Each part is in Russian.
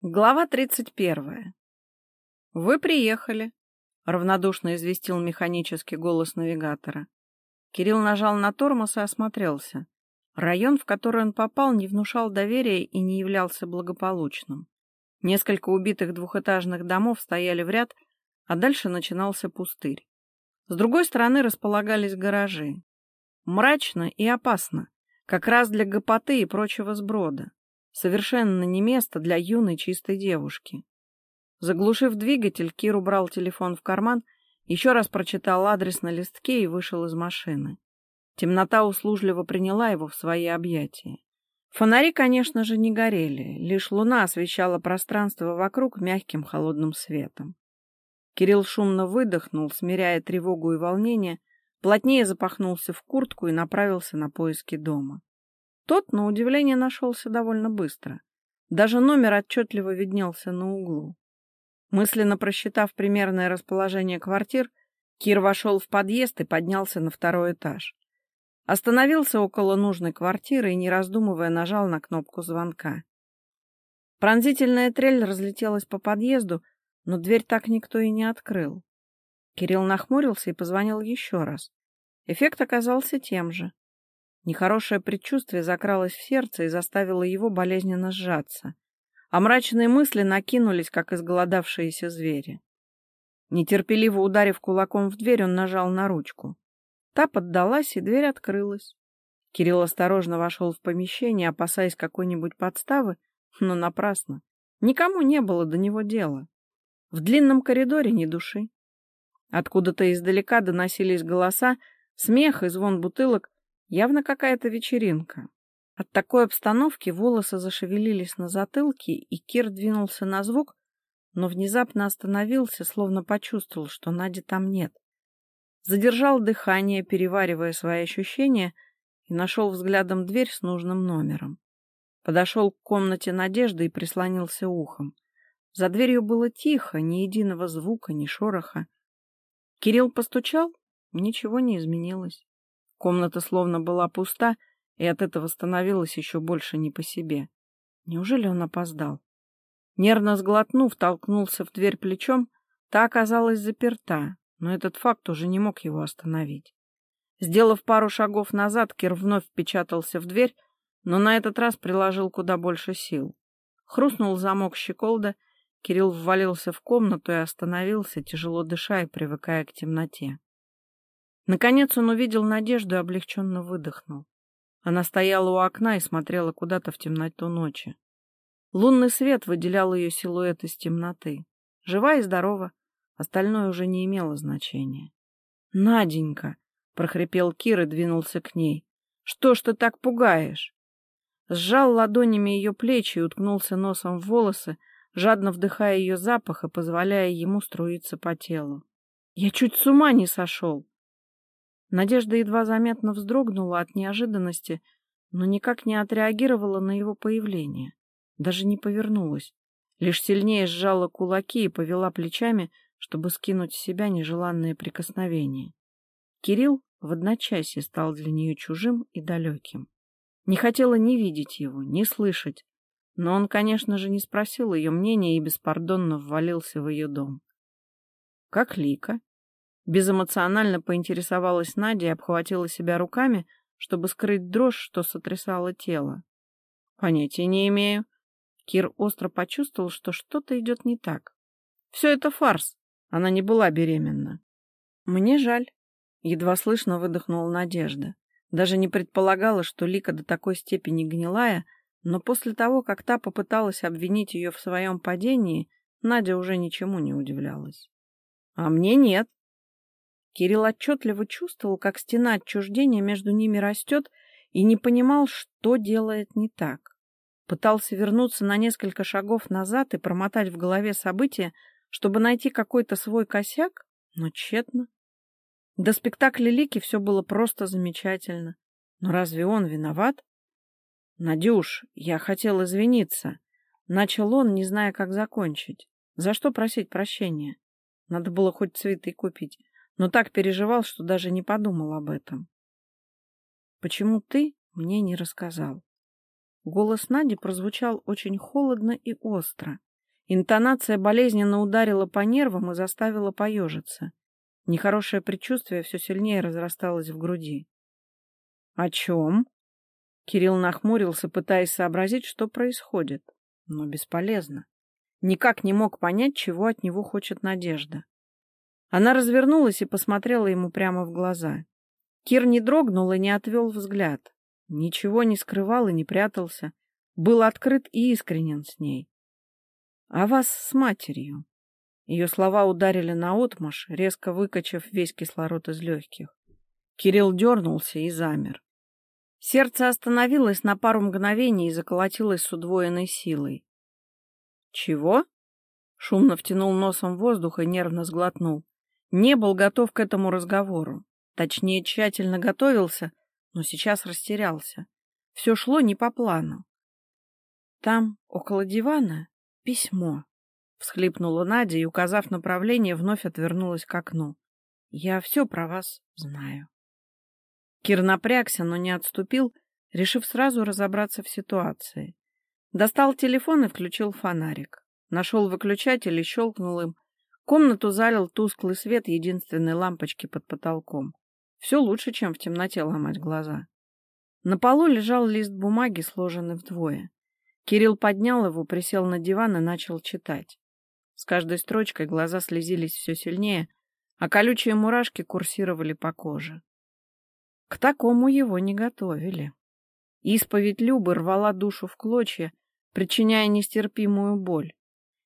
Глава 31. «Вы приехали», — равнодушно известил механический голос навигатора. Кирилл нажал на тормоз и осмотрелся. Район, в который он попал, не внушал доверия и не являлся благополучным. Несколько убитых двухэтажных домов стояли в ряд, а дальше начинался пустырь. С другой стороны располагались гаражи. Мрачно и опасно, как раз для гопоты и прочего сброда. Совершенно не место для юной чистой девушки. Заглушив двигатель, Кир убрал телефон в карман, еще раз прочитал адрес на листке и вышел из машины. Темнота услужливо приняла его в свои объятия. Фонари, конечно же, не горели, лишь луна освещала пространство вокруг мягким холодным светом. Кирилл шумно выдохнул, смиряя тревогу и волнение, плотнее запахнулся в куртку и направился на поиски дома. Тот, на удивление, нашелся довольно быстро. Даже номер отчетливо виднелся на углу. Мысленно просчитав примерное расположение квартир, Кир вошел в подъезд и поднялся на второй этаж. Остановился около нужной квартиры и, не раздумывая, нажал на кнопку звонка. Пронзительная трель разлетелась по подъезду, но дверь так никто и не открыл. Кирилл нахмурился и позвонил еще раз. Эффект оказался тем же. Нехорошее предчувствие закралось в сердце и заставило его болезненно сжаться. А мрачные мысли накинулись, как изголодавшиеся звери. Нетерпеливо ударив кулаком в дверь, он нажал на ручку. Та поддалась, и дверь открылась. Кирилл осторожно вошел в помещение, опасаясь какой-нибудь подставы, но напрасно. Никому не было до него дела. В длинном коридоре ни души. Откуда-то издалека доносились голоса, смех и звон бутылок, Явно какая-то вечеринка. От такой обстановки волосы зашевелились на затылке, и Кир двинулся на звук, но внезапно остановился, словно почувствовал, что Нади там нет. Задержал дыхание, переваривая свои ощущения, и нашел взглядом дверь с нужным номером. Подошел к комнате Надежды и прислонился ухом. За дверью было тихо, ни единого звука, ни шороха. Кирилл постучал, ничего не изменилось. Комната словно была пуста, и от этого становилось еще больше не по себе. Неужели он опоздал? Нервно сглотнув, толкнулся в дверь плечом, та оказалась заперта, но этот факт уже не мог его остановить. Сделав пару шагов назад, Кир вновь впечатался в дверь, но на этот раз приложил куда больше сил. Хрустнул замок щеколда, Кирилл ввалился в комнату и остановился, тяжело дыша и привыкая к темноте. Наконец он увидел Надежду и облегченно выдохнул. Она стояла у окна и смотрела куда-то в темноту ночи. Лунный свет выделял ее силуэт из темноты. Жива и здорова, остальное уже не имело значения. «Наденька!» — прохрипел Кир и двинулся к ней. «Что ж ты так пугаешь?» Сжал ладонями ее плечи и уткнулся носом в волосы, жадно вдыхая ее запах и позволяя ему струиться по телу. «Я чуть с ума не сошел!» Надежда едва заметно вздрогнула от неожиданности, но никак не отреагировала на его появление. Даже не повернулась. Лишь сильнее сжала кулаки и повела плечами, чтобы скинуть с себя нежеланные прикосновения. Кирилл в одночасье стал для нее чужим и далеким. Не хотела ни видеть его, ни слышать, но он, конечно же, не спросил ее мнения и беспардонно ввалился в ее дом. — Как Лика? Безэмоционально поинтересовалась Надя и обхватила себя руками, чтобы скрыть дрожь, что сотрясало тело. Понятия не имею. Кир остро почувствовал, что что-то идет не так. Все это фарс. Она не была беременна. Мне жаль. Едва слышно выдохнула Надежда. Даже не предполагала, что Лика до такой степени гнилая, но после того, как та попыталась обвинить ее в своем падении, Надя уже ничему не удивлялась. — А мне нет, Кирилл отчетливо чувствовал, как стена отчуждения между ними растет, и не понимал, что делает не так. Пытался вернуться на несколько шагов назад и промотать в голове события, чтобы найти какой-то свой косяк, но тщетно. До спектакля Лики все было просто замечательно. Но разве он виноват? «Надюш, я хотел извиниться». Начал он, не зная, как закончить. За что просить прощения? Надо было хоть цветы купить но так переживал, что даже не подумал об этом. «Почему ты мне не рассказал?» Голос Нади прозвучал очень холодно и остро. Интонация болезненно ударила по нервам и заставила поежиться. Нехорошее предчувствие все сильнее разрасталось в груди. — О чем? Кирилл нахмурился, пытаясь сообразить, что происходит. Но бесполезно. Никак не мог понять, чего от него хочет Надежда. Она развернулась и посмотрела ему прямо в глаза. Кир не дрогнул и не отвел взгляд. Ничего не скрывал и не прятался. Был открыт и искренен с ней. — А вас с матерью? Ее слова ударили наотмашь, резко выкачав весь кислород из легких. Кирилл дернулся и замер. Сердце остановилось на пару мгновений и заколотилось с удвоенной силой. «Чего?» Шумно втянул носом воздух и нервно сглотнул. Не был готов к этому разговору. Точнее, тщательно готовился, но сейчас растерялся. Все шло не по плану. Там, около дивана, письмо. Всхлипнула Надя и, указав направление, вновь отвернулась к окну. Я все про вас знаю. Кир напрягся, но не отступил, решив сразу разобраться в ситуации. Достал телефон и включил фонарик. Нашел выключатель и щелкнул им. Комнату залил тусклый свет единственной лампочки под потолком. Все лучше, чем в темноте ломать глаза. На полу лежал лист бумаги, сложенный вдвое. Кирилл поднял его, присел на диван и начал читать. С каждой строчкой глаза слезились все сильнее, а колючие мурашки курсировали по коже. К такому его не готовили. Исповедь Любы рвала душу в клочья, причиняя нестерпимую боль.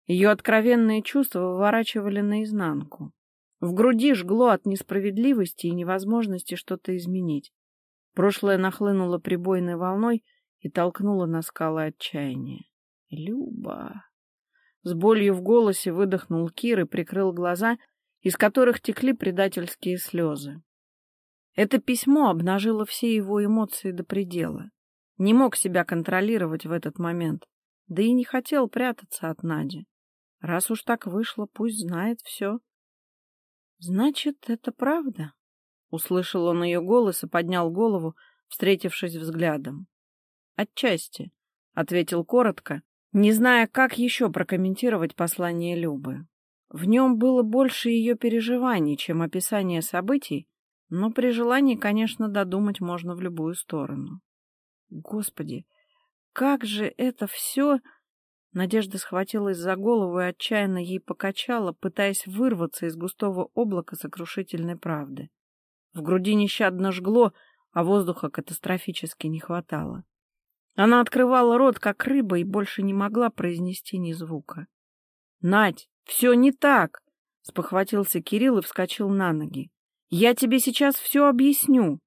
Ее откровенные чувства выворачивали наизнанку. В груди жгло от несправедливости и невозможности что-то изменить. Прошлое нахлынуло прибойной волной и толкнуло на скалы отчаяния. Люба... С болью в голосе выдохнул Кир и прикрыл глаза, из которых текли предательские слезы. Это письмо обнажило все его эмоции до предела. Не мог себя контролировать в этот момент, да и не хотел прятаться от Нади. Раз уж так вышло, пусть знает все. «Значит, это правда?» Услышал он ее голос и поднял голову, встретившись взглядом. «Отчасти», — ответил коротко, не зная, как еще прокомментировать послание Любы. В нем было больше ее переживаний, чем описание событий, но при желании, конечно, додумать можно в любую сторону. Господи, как же это все... Надежда схватилась за голову и отчаянно ей покачала, пытаясь вырваться из густого облака сокрушительной правды. В груди нещадно жгло, а воздуха катастрофически не хватало. Она открывала рот, как рыба, и больше не могла произнести ни звука. — Надь, все не так! — спохватился Кирилл и вскочил на ноги. — Я тебе сейчас все объясню.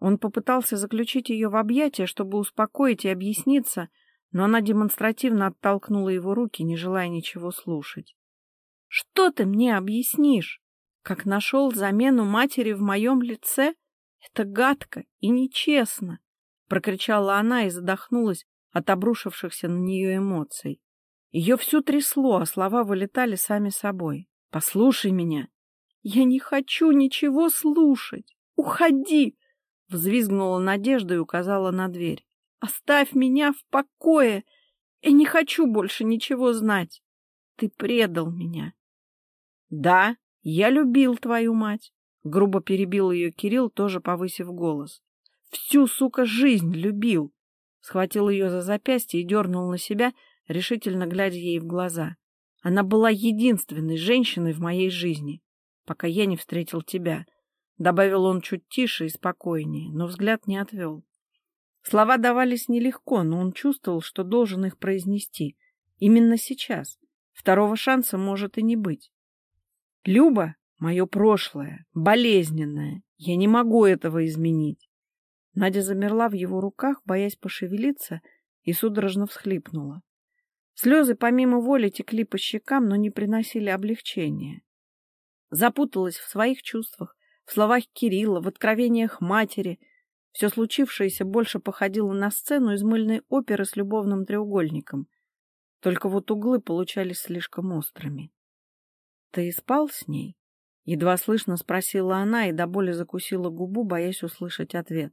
Он попытался заключить ее в объятия, чтобы успокоить и объясниться, но она демонстративно оттолкнула его руки, не желая ничего слушать. — Что ты мне объяснишь? Как нашел замену матери в моем лице? Это гадко и нечестно прокричала она и задохнулась от обрушившихся на нее эмоций. Ее всю трясло, а слова вылетали сами собой. «Послушай меня!» «Я не хочу ничего слушать! Уходи!» Взвизгнула Надежда и указала на дверь. «Оставь меня в покое! Я не хочу больше ничего знать! Ты предал меня!» «Да, я любил твою мать!» Грубо перебил ее Кирилл, тоже повысив голос. Всю, сука, жизнь любил. Схватил ее за запястье и дернул на себя, решительно глядя ей в глаза. Она была единственной женщиной в моей жизни, пока я не встретил тебя. Добавил он чуть тише и спокойнее, но взгляд не отвел. Слова давались нелегко, но он чувствовал, что должен их произнести. Именно сейчас. Второго шанса может и не быть. Люба — мое прошлое, болезненное. Я не могу этого изменить. Надя замерла в его руках, боясь пошевелиться, и судорожно всхлипнула. Слезы помимо воли текли по щекам, но не приносили облегчения. Запуталась в своих чувствах, в словах Кирилла, в откровениях матери. Все случившееся больше походило на сцену из мыльной оперы с любовным треугольником. Только вот углы получались слишком острыми. — Ты спал с ней? — едва слышно спросила она и до боли закусила губу, боясь услышать ответ.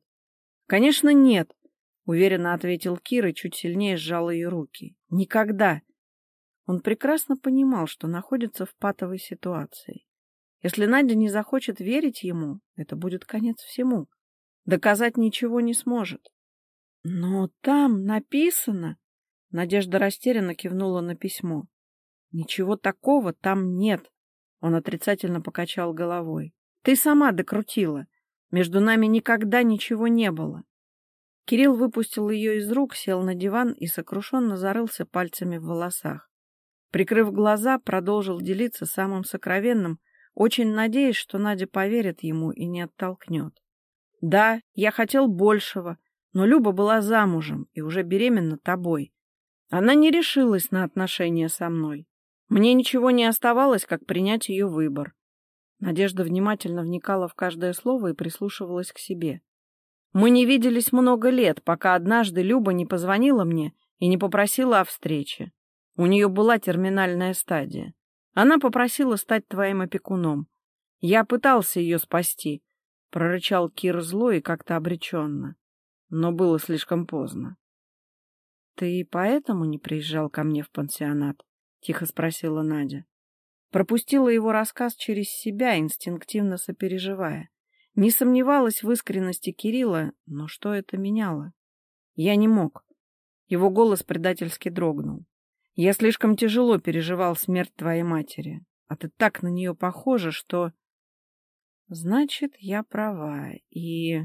«Конечно, нет», — уверенно ответил Кир и чуть сильнее сжал ее руки. «Никогда». Он прекрасно понимал, что находится в патовой ситуации. Если Надя не захочет верить ему, это будет конец всему. Доказать ничего не сможет. Но там написано... Надежда растерянно кивнула на письмо. Ничего такого там нет. Он отрицательно покачал головой. Ты сама докрутила. Между нами никогда ничего не было. Кирилл выпустил ее из рук, сел на диван и сокрушенно зарылся пальцами в волосах. Прикрыв глаза, продолжил делиться самым сокровенным, очень надеясь, что Надя поверит ему и не оттолкнет. Да, я хотел большего, но Люба была замужем и уже беременна тобой. Она не решилась на отношения со мной. Мне ничего не оставалось, как принять ее выбор. Надежда внимательно вникала в каждое слово и прислушивалась к себе. Мы не виделись много лет, пока однажды Люба не позвонила мне и не попросила о встрече. У нее была терминальная стадия. Она попросила стать твоим опекуном. Я пытался ее спасти, — прорычал Кир зло и как-то обреченно. Но было слишком поздно. — Ты поэтому не приезжал ко мне в пансионат? — тихо спросила Надя. Пропустила его рассказ через себя, инстинктивно сопереживая. Не сомневалась в искренности Кирилла, но что это меняло? Я не мог. Его голос предательски дрогнул. Я слишком тяжело переживал смерть твоей матери, а ты так на нее похожа, что... Значит, я права, и...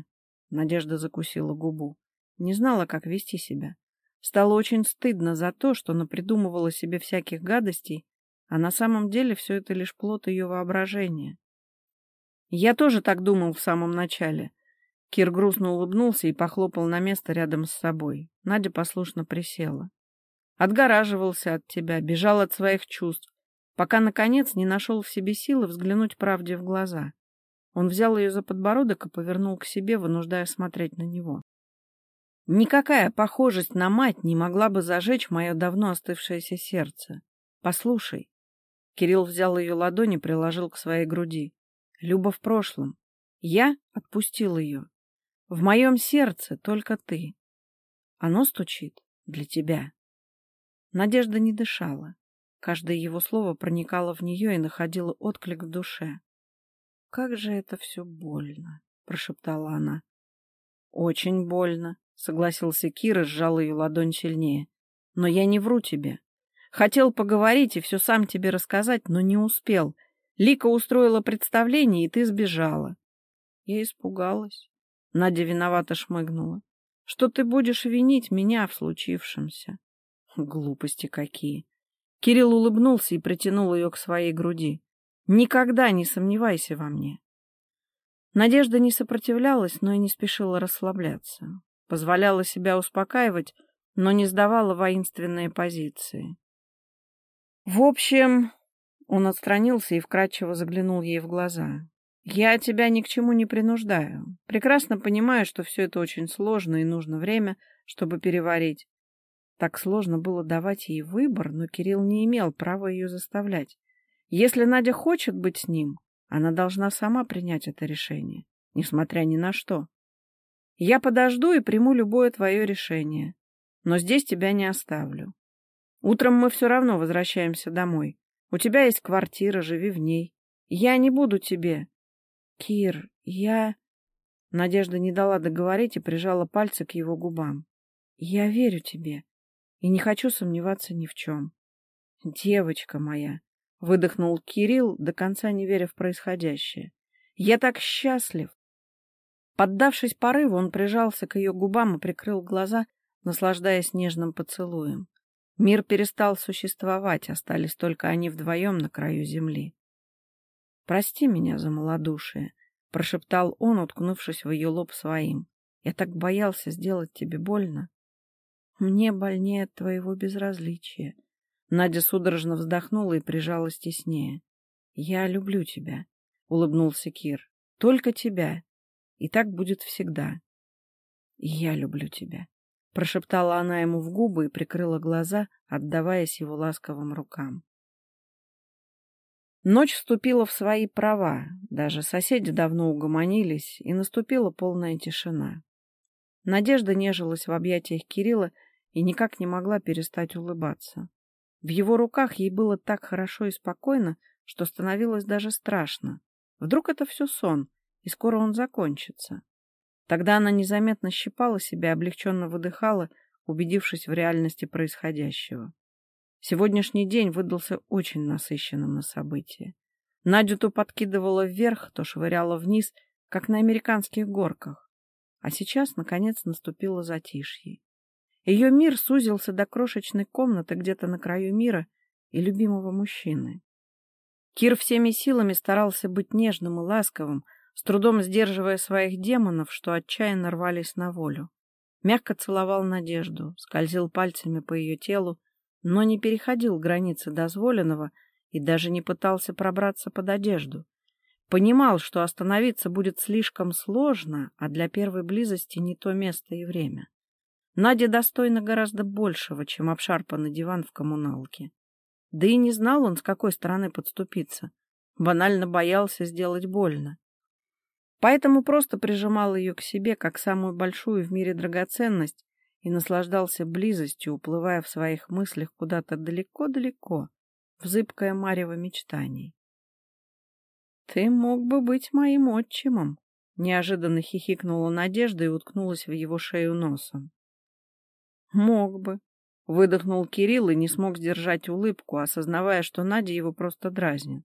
Надежда закусила губу. Не знала, как вести себя. Стало очень стыдно за то, что напридумывала себе всяких гадостей, а на самом деле все это лишь плод ее воображения. Я тоже так думал в самом начале. Кир грустно улыбнулся и похлопал на место рядом с собой. Надя послушно присела. Отгораживался от тебя, бежал от своих чувств, пока, наконец, не нашел в себе силы взглянуть правде в глаза. Он взял ее за подбородок и повернул к себе, вынуждая смотреть на него. Никакая похожесть на мать не могла бы зажечь мое давно остывшееся сердце. Послушай. Кирилл взял ее ладонь и приложил к своей груди. Люба в прошлом. Я отпустил ее. В моем сердце только ты. Оно стучит для тебя. Надежда не дышала. Каждое его слово проникало в нее и находило отклик в душе. — Как же это все больно! — прошептала она. — Очень больно, — согласился Кир и сжал ее ладонь сильнее. — Но я не вру тебе. Хотел поговорить и все сам тебе рассказать, но не успел — Лика устроила представление, и ты сбежала. Я испугалась. Надя виновато шмыгнула. Что ты будешь винить меня в случившемся? Глупости какие. Кирилл улыбнулся и притянул ее к своей груди. Никогда не сомневайся во мне. Надежда не сопротивлялась, но и не спешила расслабляться. Позволяла себя успокаивать, но не сдавала воинственные позиции. В общем, он отстранился и вкрадчиво заглянул ей в глаза. «Я тебя ни к чему не принуждаю. Прекрасно понимаю, что все это очень сложно и нужно время, чтобы переварить. Так сложно было давать ей выбор, но Кирилл не имел права ее заставлять. Если Надя хочет быть с ним, она должна сама принять это решение, несмотря ни на что. Я подожду и приму любое твое решение, но здесь тебя не оставлю. Утром мы все равно возвращаемся домой. У тебя есть квартира, живи в ней. Я не буду тебе. Кир, я... Надежда не дала договорить и прижала пальцы к его губам. Я верю тебе и не хочу сомневаться ни в чем. Девочка моя, выдохнул Кирилл, до конца не веря в происходящее. Я так счастлив. Поддавшись порыву, он прижался к ее губам и прикрыл глаза, наслаждаясь нежным поцелуем. Мир перестал существовать, остались только они вдвоем на краю земли. «Прости меня за малодушие», — прошептал он, уткнувшись в ее лоб своим. «Я так боялся сделать тебе больно». «Мне больнее твоего безразличия». Надя судорожно вздохнула и прижалась теснее. «Я люблю тебя», — улыбнулся Кир. «Только тебя. И так будет всегда». «Я люблю тебя», Прошептала она ему в губы и прикрыла глаза, отдаваясь его ласковым рукам. Ночь вступила в свои права, даже соседи давно угомонились, и наступила полная тишина. Надежда нежилась в объятиях Кирилла и никак не могла перестать улыбаться. В его руках ей было так хорошо и спокойно, что становилось даже страшно. Вдруг это все сон, и скоро он закончится. Тогда она незаметно щипала себя, облегченно выдыхала, убедившись в реальности происходящего. Сегодняшний день выдался очень насыщенным на события. Надю то подкидывала вверх, то швыряла вниз, как на американских горках. А сейчас, наконец, наступило затишье. Ее мир сузился до крошечной комнаты где-то на краю мира и любимого мужчины. Кир всеми силами старался быть нежным и ласковым, с трудом сдерживая своих демонов, что отчаянно рвались на волю. Мягко целовал Надежду, скользил пальцами по ее телу, но не переходил границы дозволенного и даже не пытался пробраться под одежду. Понимал, что остановиться будет слишком сложно, а для первой близости не то место и время. Надя достойна гораздо большего, чем обшарпанный диван в коммуналке. Да и не знал он, с какой стороны подступиться. Банально боялся сделать больно. Поэтому просто прижимал ее к себе, как самую большую в мире драгоценность, и наслаждался близостью, уплывая в своих мыслях куда-то далеко-далеко, в зыбкое марево мечтаний. «Ты мог бы быть моим отчимом», — неожиданно хихикнула Надежда и уткнулась в его шею носом. «Мог бы», — выдохнул Кирилл и не смог сдержать улыбку, осознавая, что Надя его просто дразнит.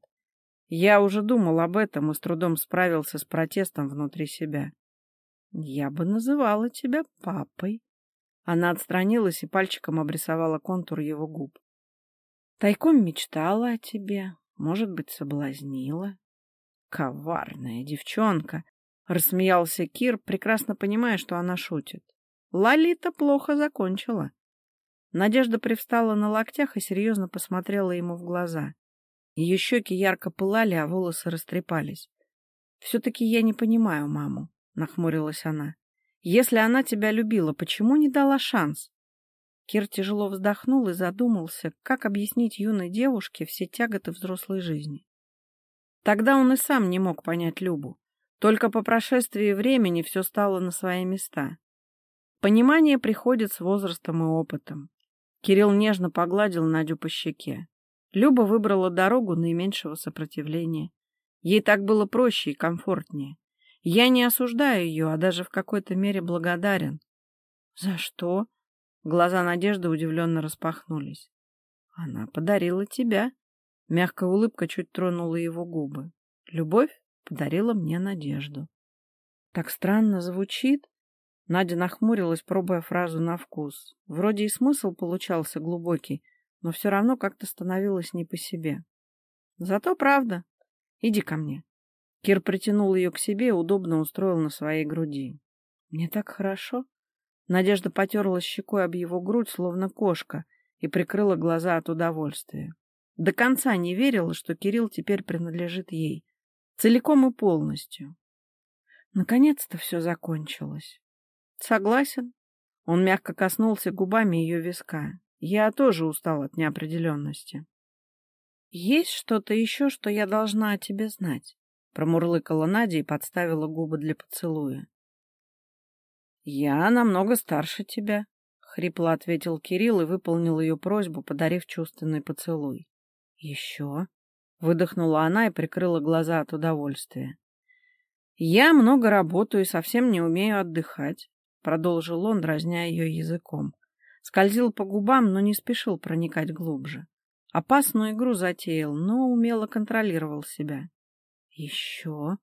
Я уже думал об этом и с трудом справился с протестом внутри себя. «Я бы называла тебя папой», она отстранилась и пальчиком обрисовала контур его губ. Тайком мечтала о тебе, может быть, соблазнила. Коварная девчонка, рассмеялся Кир, прекрасно понимая, что она шутит. Лолита плохо закончила. Надежда привстала на локтях и серьезно посмотрела ему в глаза. Ее щеки ярко пылали, а волосы растрепались. — Все-таки я не понимаю маму, — нахмурилась она. Если она тебя любила, почему не дала шанс? Кир тяжело вздохнул и задумался, как объяснить юной девушке все тяготы взрослой жизни. Тогда он и сам не мог понять Любу. Только по прошествии времени все стало на свои места. Понимание приходит с возрастом и опытом. Кирилл нежно погладил Надю по щеке. Люба выбрала дорогу наименьшего сопротивления. Ей так было проще и комфортнее. Я не осуждаю ее, а даже в какой-то мере благодарен. — За что? Глаза Надежды удивленно распахнулись. — Она подарила тебя. Мягкая улыбка чуть тронула его губы. Любовь подарила мне надежду. Так странно звучит. Надя нахмурилась, пробуя фразу на вкус. Вроде и смысл получался глубокий, но все равно как-то становилось не по себе. Зато правда. Иди ко мне. Кир притянул ее к себе и удобно устроил на своей груди. «Мне так хорошо». Надежда потерла щекой об его грудь, словно кошка, и прикрыла глаза от удовольствия. До конца не верила, что Кирилл теперь принадлежит ей. Целиком и полностью. Наконец-то все закончилось. Согласен. Он мягко коснулся губами ее виска. Я тоже устал от неопределенности. Есть что-то еще, что я должна о тебе знать? Промурлыкала Надя и подставила губы для поцелуя. «Я намного старше тебя», — хрипло ответил Кирилл и выполнил ее просьбу, подарив чувственный поцелуй. «Еще?» — выдохнула она и прикрыла глаза от удовольствия. «Я много работаю и совсем не умею отдыхать», — продолжил он, дразня ее языком. Скользил по губам, но не спешил проникать глубже. Опасную игру затеял, но умело контролировал себя. Еще?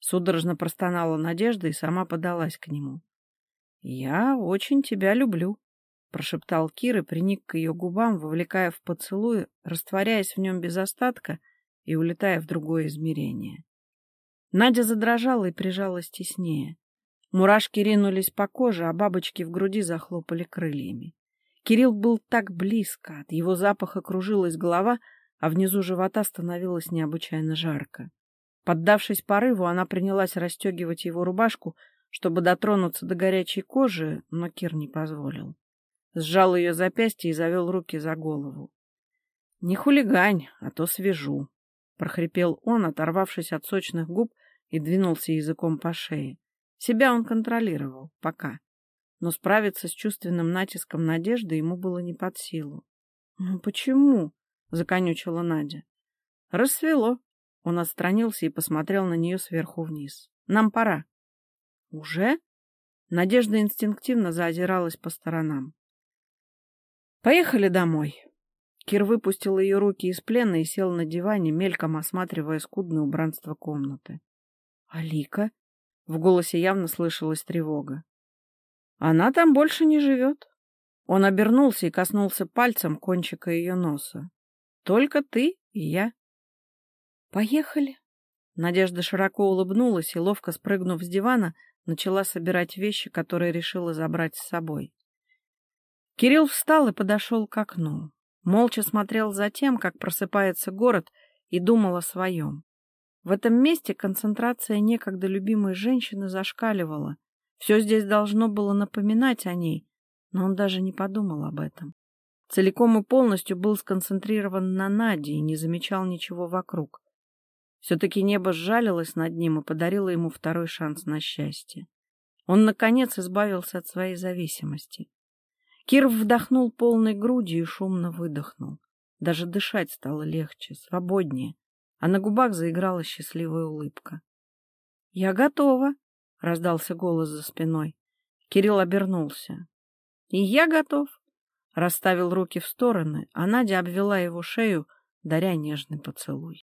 Судорожно простонала Надежда и сама подалась к нему. Я очень тебя люблю, прошептал Кир и приник к ее губам, вовлекая в поцелуй, растворяясь в нем без остатка и улетая в другое измерение. Надя задрожала и прижалась теснее. Мурашки ринулись по коже, а бабочки в груди захлопали крыльями. Кирилл был так близко, от его запаха кружилась голова, а внизу живота становилось необычайно жарко. Поддавшись порыву, она принялась расстегивать его рубашку, чтобы дотронуться до горячей кожи, но Кир не позволил. Сжал ее запястье и завел руки за голову. — Не хулигань, а то свяжу, — прохрипел он, оторвавшись от сочных губ и двинулся языком по шее. Себя он контролировал, пока. Но справиться с чувственным натиском надежды ему было не под силу. Ну почему? Законючила Надя. Рассвело. Он отстранился и посмотрел на нее сверху вниз. Нам пора. Уже? Надежда инстинктивно заозиралась по сторонам. Поехали домой. Кир выпустил ее руки из плена и сел на диване, мельком осматривая скудное убранство комнаты. «Алика?» — в голосе явно слышалась тревога. «Она там больше не живет». Он обернулся и коснулся пальцем кончика ее носа. «Только ты и я». «Поехали». Надежда широко улыбнулась и, ловко спрыгнув с дивана, начала собирать вещи, которые решила забрать с собой. Кирилл встал и подошел к окну. Молча смотрел за тем, как просыпается город, и думал о своем. В этом месте концентрация некогда любимой женщины зашкаливала. Все здесь должно было напоминать о ней, но он даже не подумал об этом. Целиком и полностью был сконцентрирован на Наде и не замечал ничего вокруг. Все-таки небо сжалилось над ним и подарило ему второй шанс на счастье. Он, наконец, избавился от своей зависимости. Кир вдохнул полной грудью и шумно выдохнул. Даже дышать стало легче, свободнее, а на губах заиграла счастливая улыбка. — Я готова, — раздался голос за спиной. Кирилл обернулся. — И я готов, — расставил руки в стороны, а Надя обвела его шею, даря нежный поцелуй.